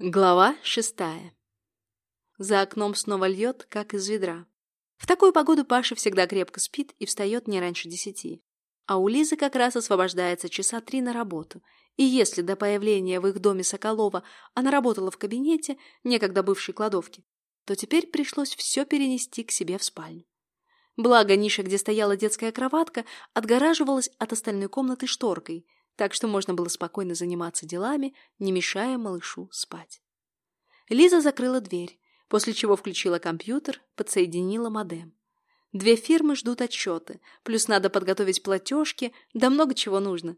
Глава шестая. За окном снова льет, как из ведра. В такую погоду Паша всегда крепко спит и встает не раньше десяти. А у Лизы как раз освобождается часа три на работу. И если до появления в их доме Соколова она работала в кабинете, некогда бывшей кладовки, то теперь пришлось все перенести к себе в спальню. Благо, ниша, где стояла детская кроватка, отгораживалась от остальной комнаты шторкой, так что можно было спокойно заниматься делами, не мешая малышу спать. Лиза закрыла дверь, после чего включила компьютер, подсоединила модем. Две фирмы ждут отчеты, плюс надо подготовить платежки, да много чего нужно.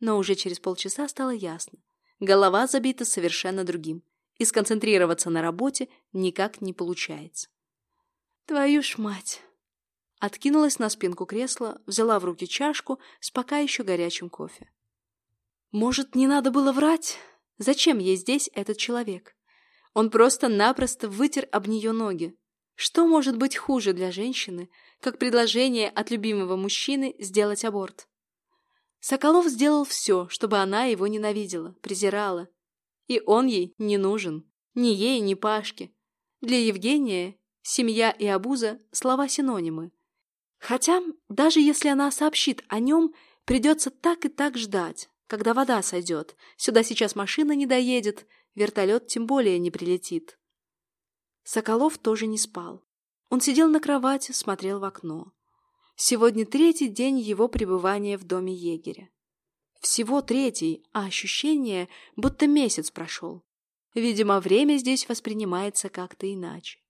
Но уже через полчаса стало ясно. Голова забита совершенно другим, и сконцентрироваться на работе никак не получается. Твою ж мать! Откинулась на спинку кресла, взяла в руки чашку с пока еще горячим кофе. Может, не надо было врать? Зачем ей здесь этот человек? Он просто-напросто вытер об нее ноги. Что может быть хуже для женщины, как предложение от любимого мужчины сделать аборт? Соколов сделал все, чтобы она его ненавидела, презирала. И он ей не нужен. Ни ей, ни Пашке. Для Евгения семья и обуза – слова-синонимы. Хотя, даже если она сообщит о нем, придется так и так ждать, когда вода сойдет. Сюда сейчас машина не доедет, вертолет тем более не прилетит. Соколов тоже не спал. Он сидел на кровати, смотрел в окно. Сегодня третий день его пребывания в доме егеря. Всего третий, а ощущение, будто месяц прошел. Видимо, время здесь воспринимается как-то иначе.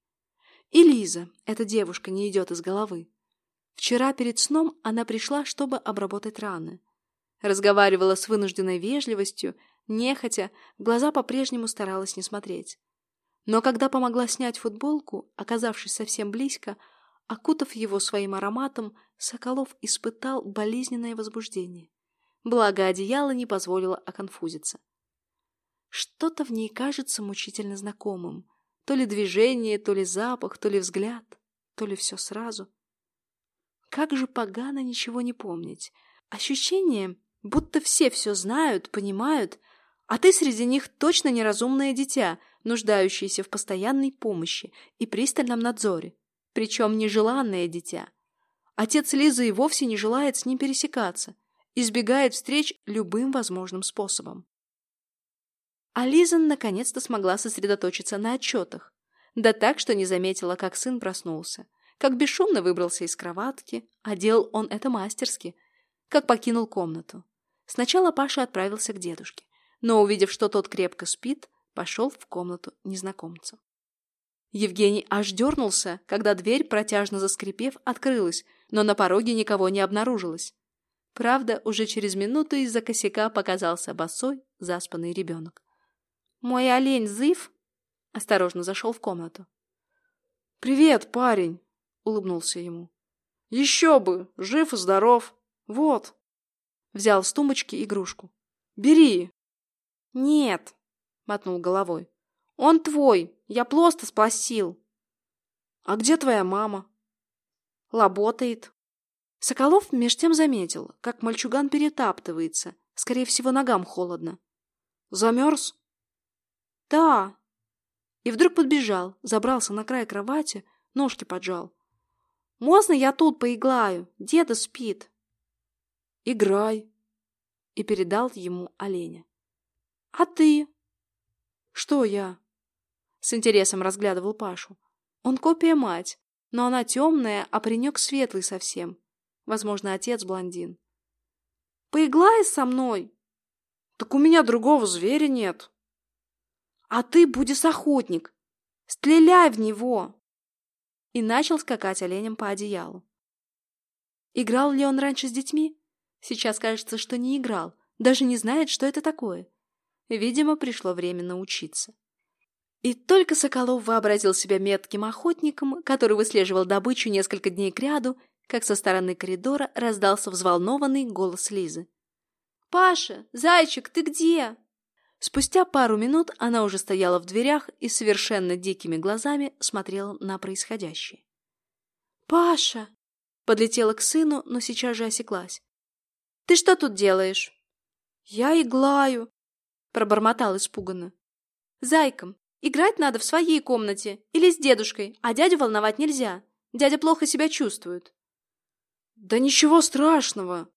И Лиза, эта девушка, не идет из головы. Вчера перед сном она пришла, чтобы обработать раны. Разговаривала с вынужденной вежливостью, нехотя, глаза по-прежнему старалась не смотреть. Но когда помогла снять футболку, оказавшись совсем близко, окутав его своим ароматом, Соколов испытал болезненное возбуждение. Благо, одеяло не позволило оконфузиться. Что-то в ней кажется мучительно знакомым. То ли движение, то ли запах, то ли взгляд, то ли все сразу. Как же погано ничего не помнить. Ощущение, Будто все все знают, понимают, а ты среди них точно неразумное дитя, нуждающееся в постоянной помощи и пристальном надзоре. Причем нежеланное дитя. Отец Лизы и вовсе не желает с ним пересекаться, избегает встреч любым возможным способом. А Лиза наконец-то смогла сосредоточиться на отчетах. Да так, что не заметила, как сын проснулся. Как бесшумно выбрался из кроватки, а делал он это мастерски, как покинул комнату. Сначала Паша отправился к дедушке, но, увидев, что тот крепко спит, пошел в комнату незнакомца. Евгений аж дернулся, когда дверь, протяжно заскрипев, открылась, но на пороге никого не обнаружилось. Правда, уже через минуту из-за косяка показался босой, заспанный ребенок. «Мой олень зыв?» Осторожно зашел в комнату. «Привет, парень!» — улыбнулся ему. «Еще бы! Жив и здоров! Вот!» Взял с тумбочки игрушку. «Бери!» «Нет!» — мотнул головой. «Он твой! Я просто спросил!» «А где твоя мама?» «Работает!» Соколов меж тем заметил, как мальчуган перетаптывается. Скорее всего, ногам холодно. «Замерз?» «Да!» И вдруг подбежал, забрался на край кровати, ножки поджал. «Можно я тут поиглаю? Деда спит!» Играй!» И передал ему оленя. «А ты?» «Что я?» С интересом разглядывал Пашу. Он копия мать, но она темная, а паренек светлый совсем. Возможно, отец блондин. «Поиглай со мной!» «Так у меня другого зверя нет!» «А ты будешь охотник! Стреляй в него!» И начал скакать оленем по одеялу. Играл ли он раньше с детьми? Сейчас кажется, что не играл, даже не знает, что это такое. Видимо, пришло время научиться. И только Соколов вообразил себя метким охотником, который выслеживал добычу несколько дней кряду, как со стороны коридора раздался взволнованный голос Лизы. «Паша, зайчик, ты где?» Спустя пару минут она уже стояла в дверях и совершенно дикими глазами смотрела на происходящее. «Паша!» Подлетела к сыну, но сейчас же осеклась. Ты что тут делаешь?» «Я иглаю», — пробормотал испуганно. Зайкам, играть надо в своей комнате или с дедушкой, а дядю волновать нельзя. Дядя плохо себя чувствует. Да ничего страшного.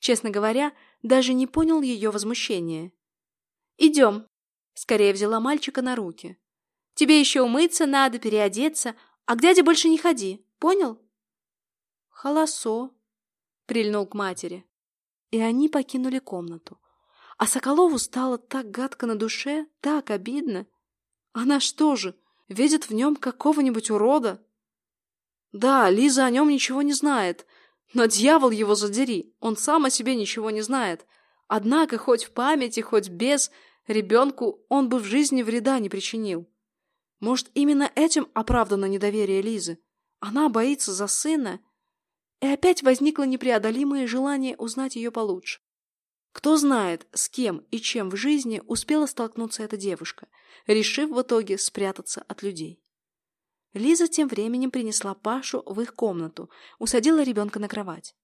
Честно говоря, даже не понял ее возмущения. Идем. Скорее взяла мальчика на руки. Тебе еще умыться надо, переодеться, а к дяде больше не ходи, понял? Холосо, прильнул к матери. И они покинули комнату. А Соколову стало так гадко на душе, так обидно. Она что же, видит в нем какого-нибудь урода? Да, Лиза о нем ничего не знает, но дьявол его задери, он сам о себе ничего не знает. Однако, хоть в памяти, хоть без, ребенку он бы в жизни вреда не причинил. Может, именно этим оправдано недоверие Лизы? Она боится за сына. И опять возникло непреодолимое желание узнать ее получше. Кто знает, с кем и чем в жизни успела столкнуться эта девушка, решив в итоге спрятаться от людей. Лиза тем временем принесла Пашу в их комнату, усадила ребенка на кровать.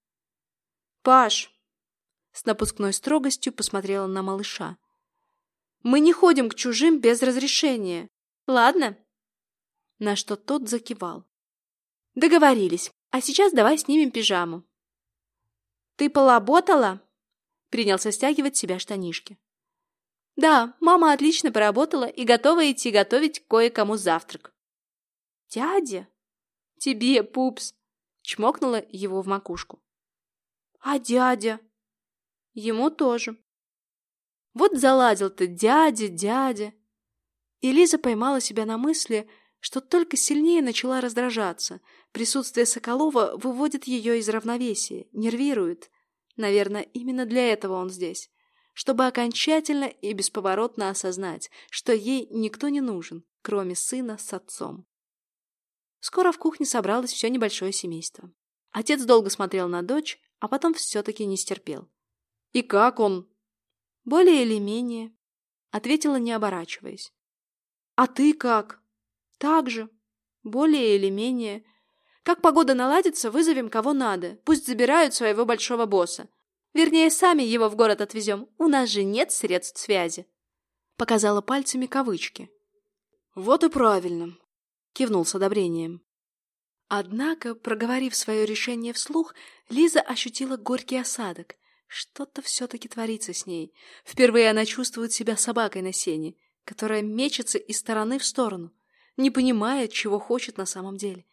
«Паш!» С напускной строгостью посмотрела на малыша. «Мы не ходим к чужим без разрешения. Ладно?» На что тот закивал. «Договорились. А сейчас давай снимем пижаму». «Ты поработала?» принялся стягивать себя штанишки. «Да, мама отлично поработала и готова идти готовить кое-кому завтрак». «Дядя?» «Тебе, пупс!» чмокнула его в макушку. «А дядя?» «Ему тоже». «Вот заладил ты, дядя, дядя!» И Лиза поймала себя на мысли, что только сильнее начала раздражаться. Присутствие Соколова выводит ее из равновесия, нервирует. Наверное, именно для этого он здесь. Чтобы окончательно и бесповоротно осознать, что ей никто не нужен, кроме сына с отцом. Скоро в кухне собралось все небольшое семейство. Отец долго смотрел на дочь, а потом все-таки не стерпел. «И как он?» «Более или менее», — ответила, не оборачиваясь. «А ты как?» «Так же. Более или менее. Как погода наладится, вызовем кого надо. Пусть забирают своего большого босса. Вернее, сами его в город отвезем. У нас же нет средств связи. Показала пальцами кавычки. Вот и правильно. Кивнул с одобрением. Однако, проговорив свое решение вслух, Лиза ощутила горький осадок. Что-то все-таки творится с ней. Впервые она чувствует себя собакой на сене, которая мечется из стороны в сторону, не понимая, чего хочет на самом деле.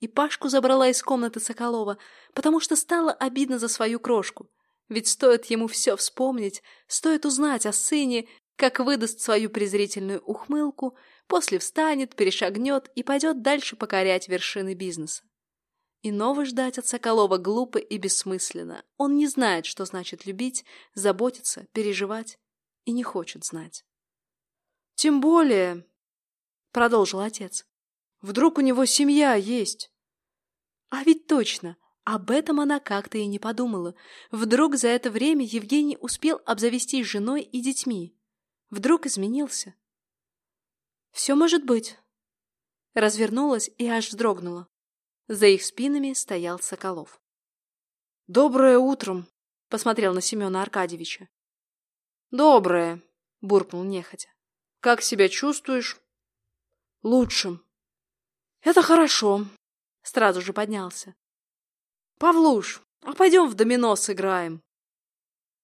И Пашку забрала из комнаты Соколова, потому что стало обидно за свою крошку. Ведь стоит ему все вспомнить, стоит узнать о сыне, как выдаст свою презрительную ухмылку, после встанет, перешагнет и пойдет дальше покорять вершины бизнеса. Иного ждать от Соколова глупо и бессмысленно. Он не знает, что значит любить, заботиться, переживать, и не хочет знать. «Тем более», — продолжил отец, — «вдруг у него семья есть?» А ведь точно, об этом она как-то и не подумала. Вдруг за это время Евгений успел обзавестись женой и детьми. Вдруг изменился. Все может быть. Развернулась и аж вздрогнула. За их спинами стоял Соколов. «Доброе утром!» — посмотрел на Семена Аркадьевича. «Доброе!» — буркнул нехотя. «Как себя чувствуешь?» «Лучше». «Это хорошо. Сразу же поднялся. «Павлуш, а пойдем в домино сыграем?»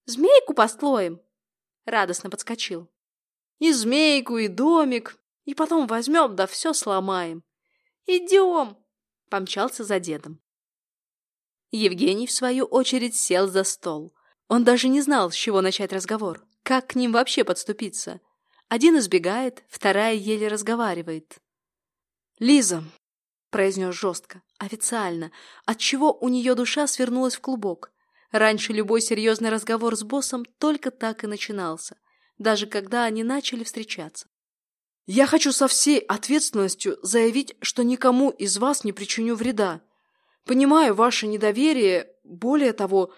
«Змейку построим!» Радостно подскочил. «И змейку, и домик, и потом возьмем, да все сломаем». «Идем!» Помчался за дедом. Евгений, в свою очередь, сел за стол. Он даже не знал, с чего начать разговор, как к ним вообще подступиться. Один избегает, вторая еле разговаривает. «Лиза, произнес жестко, официально, отчего у нее душа свернулась в клубок. Раньше любой серьезный разговор с боссом только так и начинался, даже когда они начали встречаться. «Я хочу со всей ответственностью заявить, что никому из вас не причиню вреда. Понимаю ваше недоверие, более того,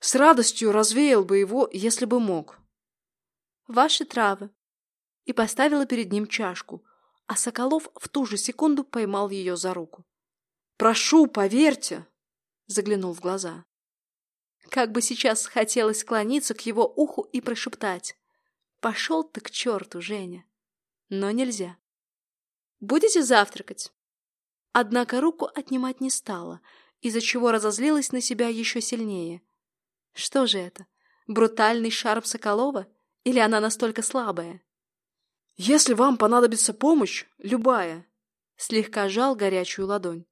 с радостью развеял бы его, если бы мог». «Ваши травы». И поставила перед ним чашку – а Соколов в ту же секунду поймал ее за руку. «Прошу, поверьте!» — заглянул в глаза. Как бы сейчас хотелось склониться к его уху и прошептать. «Пошел ты к черту, Женя!» но нельзя. «Будете завтракать?» Однако руку отнимать не стала, из-за чего разозлилась на себя еще сильнее. Что же это? Брутальный шарп Соколова? Или она настолько слабая? «Если вам понадобится помощь, любая», — слегка жал горячую ладонь.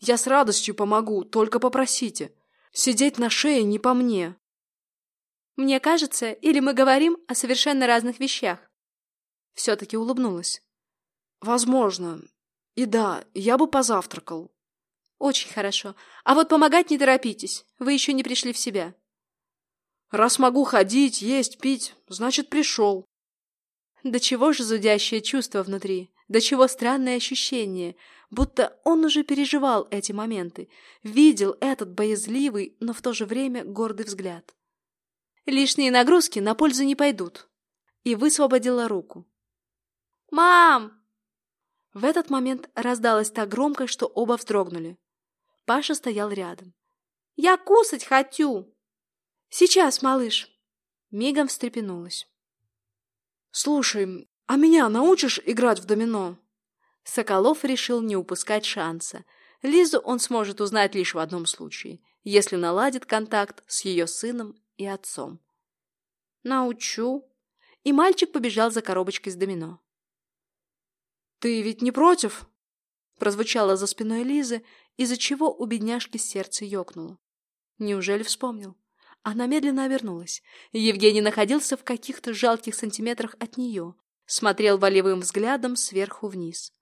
«Я с радостью помогу, только попросите. Сидеть на шее не по мне». «Мне кажется, или мы говорим о совершенно разных вещах?» Все-таки улыбнулась. «Возможно. И да, я бы позавтракал». «Очень хорошо. А вот помогать не торопитесь. Вы еще не пришли в себя». «Раз могу ходить, есть, пить, значит, пришел». До чего же зудящее чувство внутри, до чего странное ощущение, будто он уже переживал эти моменты, видел этот боязливый, но в то же время гордый взгляд. Лишние нагрузки на пользу не пойдут. И высвободила руку. «Мам!» В этот момент раздалось так громко, что оба вздрогнули. Паша стоял рядом. «Я кусать хочу!» «Сейчас, малыш!» Мигом встрепенулась. «Слушай, а меня научишь играть в домино?» Соколов решил не упускать шанса. Лизу он сможет узнать лишь в одном случае, если наладит контакт с ее сыном и отцом. «Научу». И мальчик побежал за коробочкой с домино. «Ты ведь не против?» Прозвучало за спиной Лизы, из-за чего у бедняжки сердце ёкнуло. Неужели вспомнил? Она медленно обернулась. Евгений находился в каких-то жалких сантиметрах от нее, смотрел волевым взглядом сверху вниз.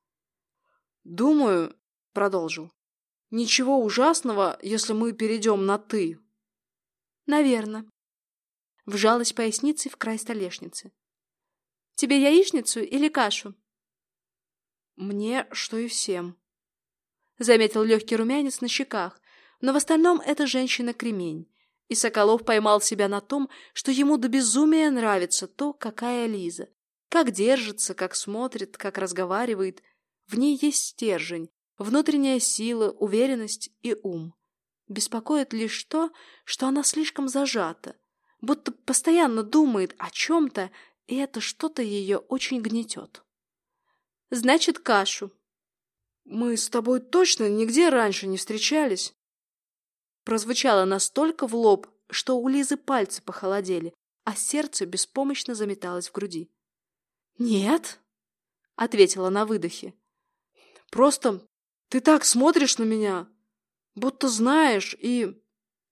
«Думаю», — продолжил, — «ничего ужасного, если мы перейдем на «ты». «Наверно». Вжалась поясницей в край столешницы. «Тебе яичницу или кашу?» «Мне, что и всем», — заметил легкий румянец на щеках, но в остальном эта женщина кремень, и Соколов поймал себя на том, что ему до безумия нравится то, какая Лиза. Как держится, как смотрит, как разговаривает. В ней есть стержень, внутренняя сила, уверенность и ум. Беспокоит лишь то, что она слишком зажата, будто постоянно думает о чем-то, и это что-то ее очень гнетет. «Значит, кашу». «Мы с тобой точно нигде раньше не встречались?» Прозвучало настолько в лоб, что у Лизы пальцы похолодели, а сердце беспомощно заметалось в груди. «Нет», — ответила на выдохе. «Просто ты так смотришь на меня, будто знаешь и...»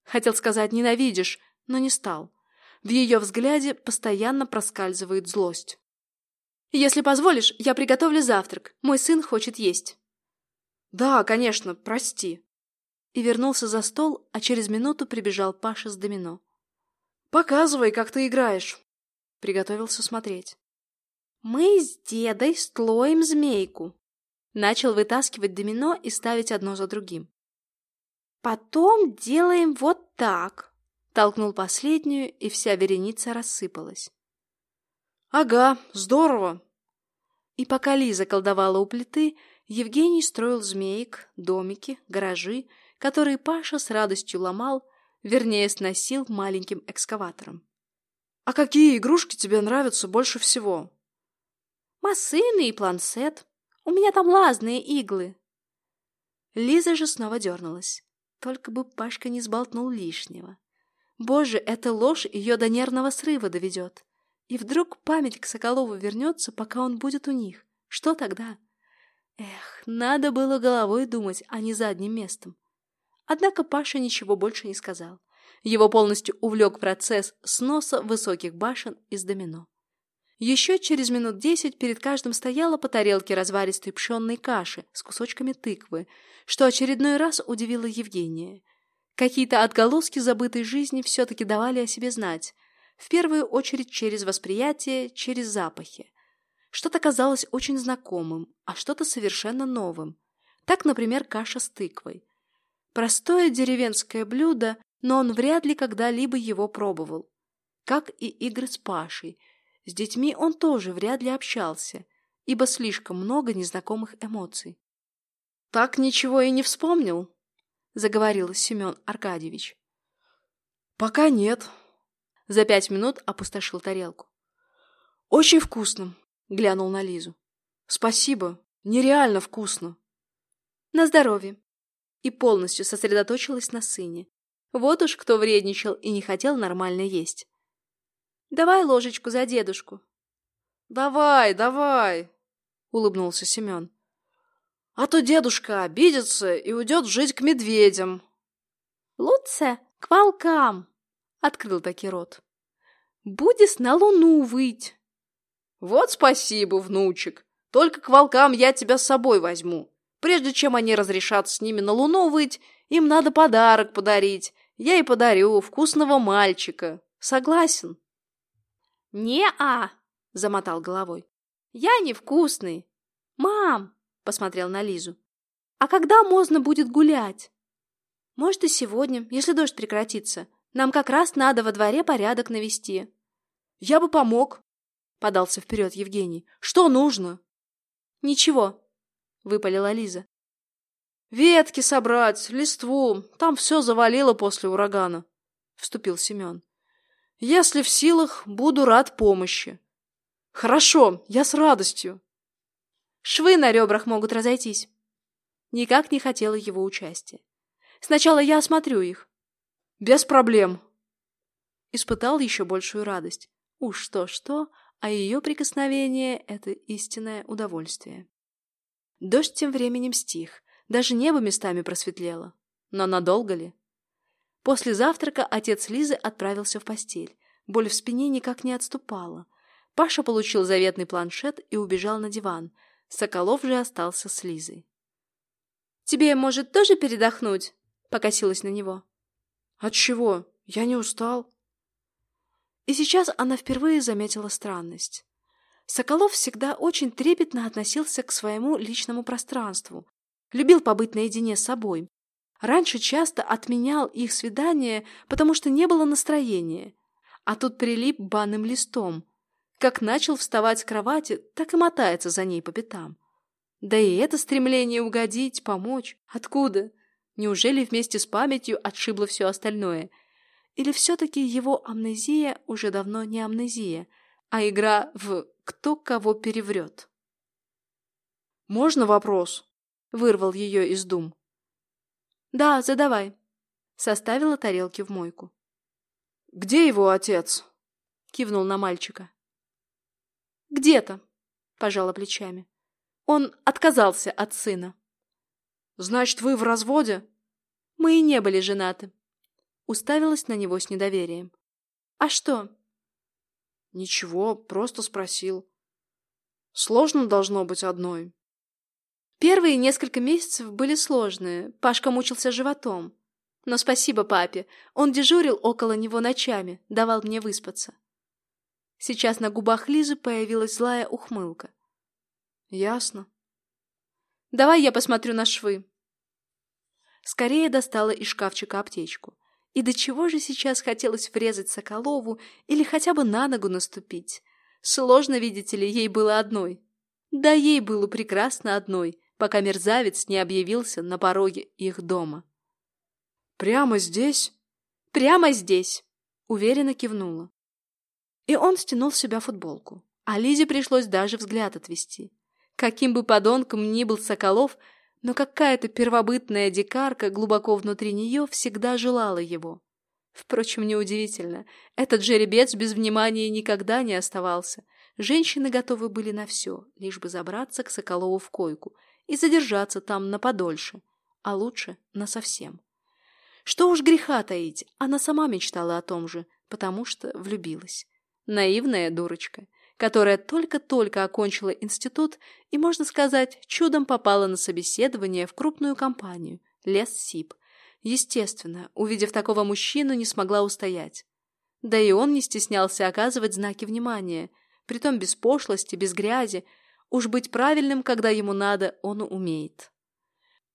Хотел сказать «ненавидишь», но не стал. В ее взгляде постоянно проскальзывает злость. «Если позволишь, я приготовлю завтрак. Мой сын хочет есть». «Да, конечно, прости», и вернулся за стол, а через минуту прибежал Паша с домино. «Показывай, как ты играешь!» Приготовился смотреть. «Мы с дедой стлоим змейку!» Начал вытаскивать домино и ставить одно за другим. «Потом делаем вот так!» Толкнул последнюю, и вся вереница рассыпалась. «Ага, здорово!» И пока Лиза колдовала у плиты, Евгений строил змеек, домики, гаражи который Паша с радостью ломал, вернее, сносил маленьким экскаватором. «А какие игрушки тебе нравятся больше всего?» «Массыны и планшет. У меня там лазные иглы». Лиза же снова дернулась. Только бы Пашка не сболтнул лишнего. Боже, эта ложь ее до нервного срыва доведет. И вдруг память к Соколову вернется, пока он будет у них. Что тогда? Эх, надо было головой думать, а не задним местом. Однако Паша ничего больше не сказал. Его полностью увлек процесс сноса высоких башен из домино. Еще через минут десять перед каждым стояла по тарелке разваристой пшенной каши с кусочками тыквы, что очередной раз удивило Евгения. Какие-то отголоски забытой жизни все-таки давали о себе знать, в первую очередь через восприятие, через запахи. Что-то казалось очень знакомым, а что-то совершенно новым. Так, например, каша с тыквой. Простое деревенское блюдо, но он вряд ли когда-либо его пробовал. Как и игры с Пашей. С детьми он тоже вряд ли общался, ибо слишком много незнакомых эмоций. «Так ничего и не вспомнил», — заговорил Семен Аркадьевич. «Пока нет». За пять минут опустошил тарелку. «Очень вкусно. Глянул на Лизу. Спасибо, нереально вкусно. На здоровье. И полностью сосредоточилась на сыне. Вот уж кто вредничал и не хотел нормально есть. Давай ложечку за дедушку. Давай, давай, улыбнулся Семен. А то дедушка обидится и уйдет жить к медведям. Лучше к волкам, открыл таки рот. Будешь на луну выть. Вот спасибо, внучек. Только к волкам я тебя с собой возьму. Прежде чем они разрешат с ними на луну выть, им надо подарок подарить. Я и подарю вкусного мальчика. Согласен? Не-а, замотал головой. Я невкусный. Мам, посмотрел на Лизу. А когда можно будет гулять? Может, и сегодня, если дождь прекратится. Нам как раз надо во дворе порядок навести. Я бы помог, подался вперед Евгений. Что нужно? Ничего, выпалила Лиза. Ветки собрать, листву, там все завалило после урагана, вступил Семен. Если в силах, буду рад помощи. Хорошо, я с радостью. Швы на ребрах могут разойтись. Никак не хотела его участия. Сначала я осмотрю их. Без проблем. Испытал еще большую радость. Уж что-что, а ее прикосновение — это истинное удовольствие. Дождь тем временем стих, даже небо местами просветлело. Но надолго ли? После завтрака отец Лизы отправился в постель. Боль в спине никак не отступала. Паша получил заветный планшет и убежал на диван. Соколов же остался с Лизой. «Тебе, может, тоже передохнуть?» — покосилась на него. «От чего? Я не устал». И сейчас она впервые заметила странность. Соколов всегда очень трепетно относился к своему личному пространству, любил побыть наедине с собой. Раньше часто отменял их свидания, потому что не было настроения, а тут прилип банным листом. Как начал вставать с кровати, так и мотается за ней по пятам. Да и это стремление угодить, помочь. Откуда? Неужели вместе с памятью отшибло все остальное – или все-таки его амнезия уже давно не амнезия, а игра в «кто кого переврет»? «Можно вопрос?» — вырвал ее из дум. «Да, задавай», — составила тарелки в мойку. «Где его отец?» — кивнул на мальчика. «Где-то», — пожала плечами. «Он отказался от сына». «Значит, вы в разводе?» «Мы и не были женаты», уставилась на него с недоверием. «А что?» «Ничего, просто спросил. Сложно должно быть одной». Первые несколько месяцев были сложные, Пашка мучился животом. Но спасибо папе, он дежурил около него ночами, давал мне выспаться. Сейчас на губах Лизы появилась злая ухмылка. «Ясно». «Давай я посмотрю на швы». Скорее достала из шкафчика аптечку. И до чего же сейчас хотелось врезать Соколову или хотя бы на ногу наступить? Сложно, видите ли, ей было одной. Да ей было прекрасно одной, пока мерзавец не объявился на пороге их дома. «Прямо здесь?» «Прямо здесь», — уверенно кивнула. И он стянул с себя футболку, а Лизе пришлось даже взгляд отвести. Каким бы подонком ни был Соколов, но какая-то первобытная дикарка глубоко внутри нее всегда желала его. Впрочем, неудивительно. Этот жеребец без внимания никогда не оставался. Женщины готовы были на все, лишь бы забраться к Соколову в койку и задержаться там на подольше, а лучше насовсем. Что уж греха таить, она сама мечтала о том же, потому что влюбилась. Наивная дурочка которая только-только окончила институт и, можно сказать, чудом попала на собеседование в крупную компанию – Лес-Сиб. Естественно, увидев такого мужчину, не смогла устоять. Да и он не стеснялся оказывать знаки внимания, притом без пошлости, без грязи. Уж быть правильным, когда ему надо, он умеет.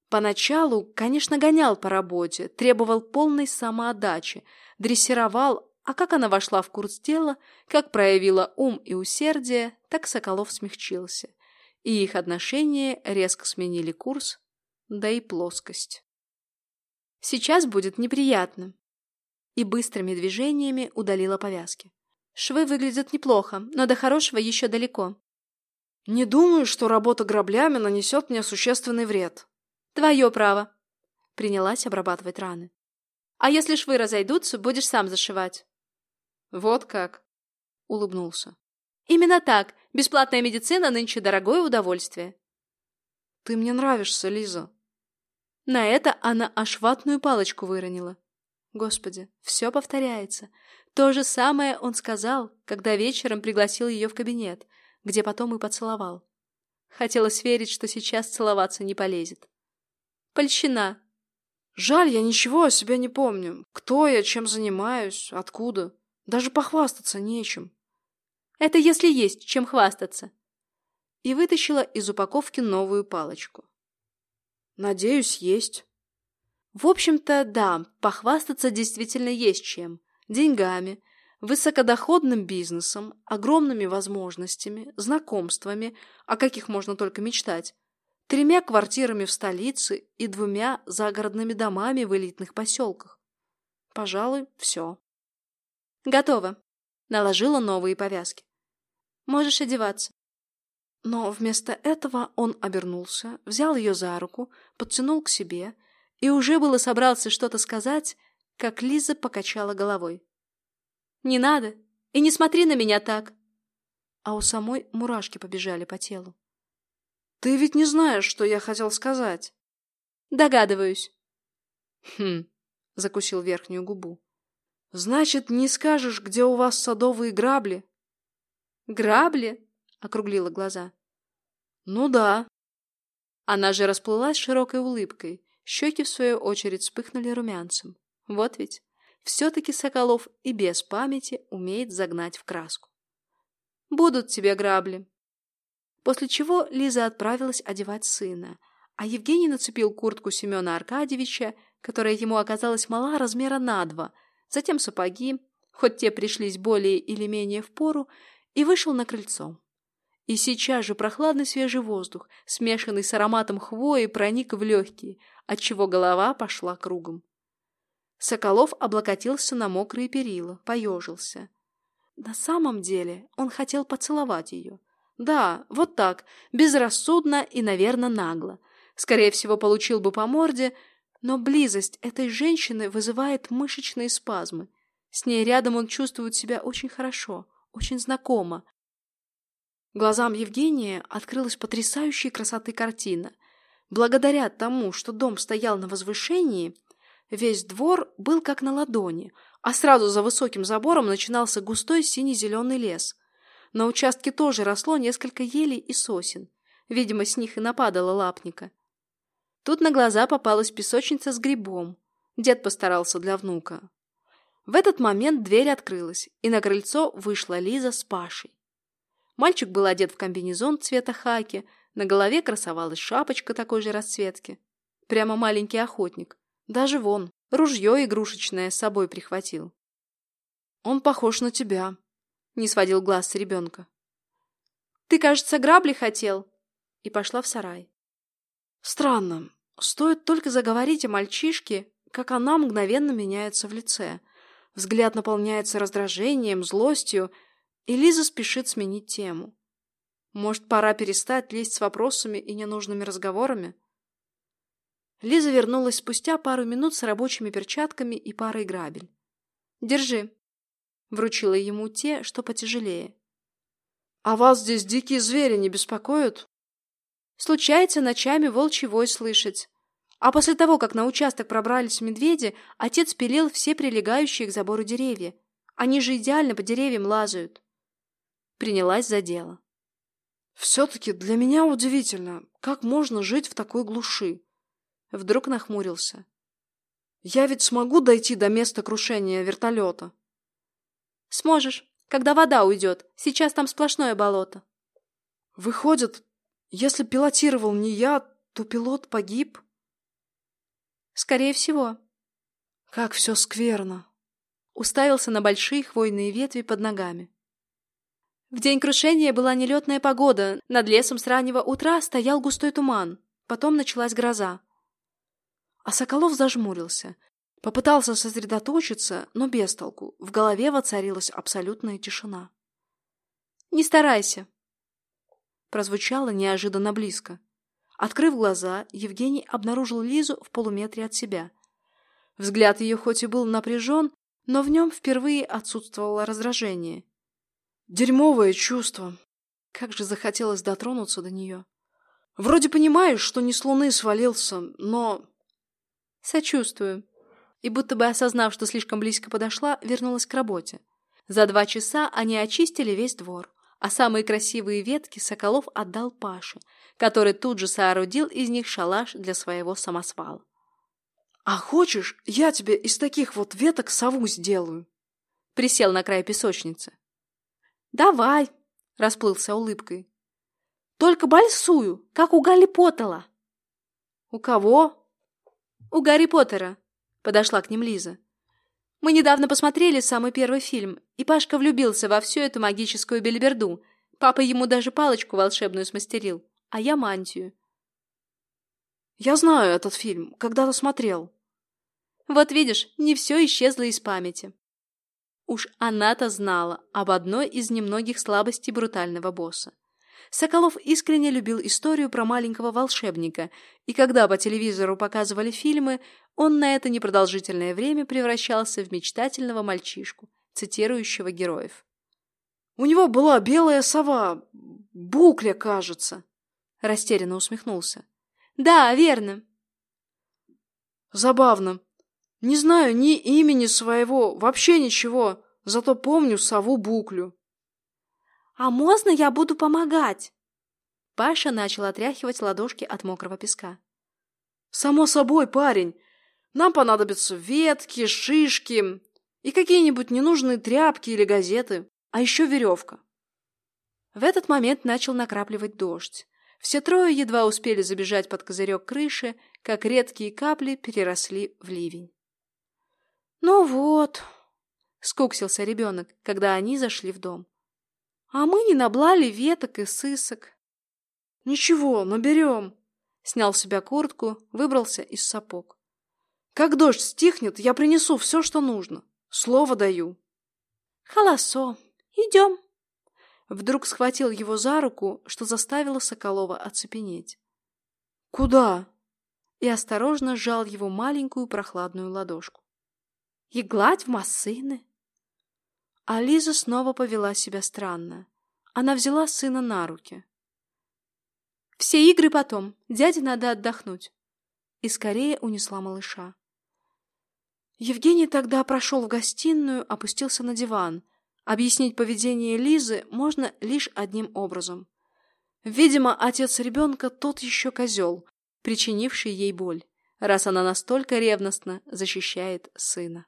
Поначалу, конечно, гонял по работе, требовал полной самоотдачи, дрессировал, а как она вошла в курс дела, как проявила ум и усердие, так Соколов смягчился, и их отношения резко сменили курс, да и плоскость. Сейчас будет неприятно. И быстрыми движениями удалила повязки. Швы выглядят неплохо, но до хорошего еще далеко. Не думаю, что работа граблями нанесет мне существенный вред. Твое право. Принялась обрабатывать раны. А если швы разойдутся, будешь сам зашивать. Вот как. Улыбнулся. Именно так. Бесплатная медицина нынче дорогое удовольствие. Ты мне нравишься, Лиза. На это она аж ватную палочку выронила. Господи, все повторяется. То же самое он сказал, когда вечером пригласил ее в кабинет, где потом и поцеловал. Хотелось верить, что сейчас целоваться не полезет. Польщина. Жаль, я ничего о себе не помню. Кто я, чем занимаюсь, откуда. Даже похвастаться нечем. Это если есть, чем хвастаться. И вытащила из упаковки новую палочку. Надеюсь, есть. В общем-то, да, похвастаться действительно есть чем. Деньгами, высокодоходным бизнесом, огромными возможностями, знакомствами, о каких можно только мечтать, тремя квартирами в столице и двумя загородными домами в элитных поселках. Пожалуй, все. Готово. Наложила новые повязки. Можешь одеваться. Но вместо этого он обернулся, взял ее за руку, подтянул к себе и уже было собрался что-то сказать, как Лиза покачала головой. «Не надо! И не смотри на меня так!» А у самой мурашки побежали по телу. «Ты ведь не знаешь, что я хотел сказать?» «Догадываюсь». «Хм», — закусил верхнюю губу. «Значит, не скажешь, где у вас садовые грабли?» «Грабли?» — округлила глаза. «Ну да». Она же расплылась широкой улыбкой, щеки, в свою очередь, вспыхнули румянцем. Вот ведь, все-таки Соколов и без памяти умеет загнать в краску. «Будут тебе грабли». После чего Лиза отправилась одевать сына, а Евгений нацепил куртку Семена Аркадьевича, которая ему оказалась мала размера на два, затем сапоги, хоть те пришлись более или менее в пору, и вышел на крыльцо. И сейчас же прохладный свежий воздух, смешанный с ароматом хвои, проник в легкие, отчего голова пошла кругом. Соколов облокотился на мокрые перила, поежился. На самом деле он хотел поцеловать ее. Да, вот так, безрассудно и, наверное, нагло. Скорее всего, получил бы по морде, но близость этой женщины вызывает мышечные спазмы. С ней рядом он чувствует себя очень хорошо, очень знакомо. Глазам Евгения открылась потрясающей красоты картина. Благодаря тому, что дом стоял на возвышении, весь двор был как на ладони, а сразу за высоким забором начинался густой сине-зеленый лес. На участке тоже росло несколько елей и сосен. Видимо, с них и нападала лапника. Тут на глаза попалась песочница с грибом. Дед постарался для внука. В этот момент дверь открылась, и на крыльцо вышла Лиза с Пашей. Мальчик был одет в комбинезон цвета хаки, на голове красовалась шапочка такой же расцветки. Прямо маленький охотник. Даже вон, ружье игрушечное с собой прихватил. «Он похож на тебя», — не сводил глаз с ребенка. «Ты, кажется, грабли хотел?» И пошла в сарай. Странно. Стоит только заговорить о мальчишке, как она мгновенно меняется в лице. Взгляд наполняется раздражением, злостью, и Лиза спешит сменить тему. Может, пора перестать лезть с вопросами и ненужными разговорами? Лиза вернулась спустя пару минут с рабочими перчатками и парой грабель. «Держи», — вручила ему те, что потяжелее. «А вас здесь дикие звери не беспокоят?» «Случается ночами волчий вой слышать. А после того, как на участок пробрались медведи, отец пилил все прилегающие к забору деревья. Они же идеально по деревьям лазают». Принялась за дело. «Все-таки для меня удивительно, как можно жить в такой глуши?» Вдруг нахмурился. «Я ведь смогу дойти до места крушения вертолета?» «Сможешь, когда вода уйдет. Сейчас там сплошное болото». «Выходит, если пилотировал не я, то пилот погиб?» «Скорее всего». «Как все скверно!» Уставился на большие хвойные ветви под ногами. В день крушения была нелетная погода, над лесом с раннего утра стоял густой туман, потом началась гроза. А Соколов зажмурился, попытался сосредоточиться, но без толку, в голове воцарилась абсолютная тишина. «Не старайся». Прозвучало неожиданно близко. Открыв глаза, Евгений обнаружил Лизу в полуметре от себя. Взгляд ее хоть и был напряжен, но в нем впервые отсутствовало раздражение. Дерьмовое чувство. Как же захотелось дотронуться до нее. Вроде понимаешь, что не с луны свалился, но... Сочувствую. И будто бы осознав, что слишком близко подошла, вернулась к работе. За два часа они очистили весь двор, а самые красивые ветки Соколов отдал Паше, который тут же соорудил из них шалаш для своего самосвала. «А хочешь, я тебе из таких вот веток сову сделаю?» Присел на край песочницы. «Давай!» — расплылся улыбкой. «Только большую, как у Гарри Поттера!» «У кого?» «У Гарри Поттера!» — подошла к ним Лиза. «Мы недавно посмотрели самый первый фильм, и Пашка влюбился во всю эту магическую бельберду. Папа ему даже палочку волшебную смастерил, а я мантию. Я знаю этот фильм, когда-то смотрел. Вот видишь, не все исчезло из памяти. Уж она-то знала об одной из немногих слабостей брутального босса. Соколов искренне любил историю про маленького волшебника, и когда по телевизору показывали фильмы, он на это непродолжительное время превращался в мечтательного мальчишку, цитирующего героев. «У него была белая сова, букля, кажется», — растерянно усмехнулся. Да, верно. Забавно. Не знаю ни имени своего, вообще ничего, зато помню сову Буклю. А можно я буду помогать? Паша начал отряхивать ладошки от мокрого песка. Само собой, парень. Нам понадобятся ветки, шишки и какие-нибудь ненужные тряпки или газеты, а еще веревка. В этот момент начал накрапливать дождь. Все трое едва успели забежать под козырек крыши, как редкие капли переросли в ливень. «Ну вот», — скуксился ребенок, когда они зашли в дом. «А мы не наблали веток и сысок». «Ничего, наберем», — снял с себя куртку, выбрался из сапог. «Как дождь стихнет, я принесу все, что нужно. Слово даю». «Холосо, идем». Вдруг схватил его за руку, что заставило Соколова оцепенеть. «Куда?» И осторожно сжал его маленькую прохладную ладошку. «И гладь в массыны!» А Лиза снова повела себя странно. Она взяла сына на руки. «Все игры потом. Дяде надо отдохнуть». И скорее унесла малыша. Евгений тогда прошел в гостиную, опустился на диван, Объяснить поведение Лизы можно лишь одним образом. Видимо, отец ребенка тот еще козел, причинивший ей боль, раз она настолько ревностно защищает сына.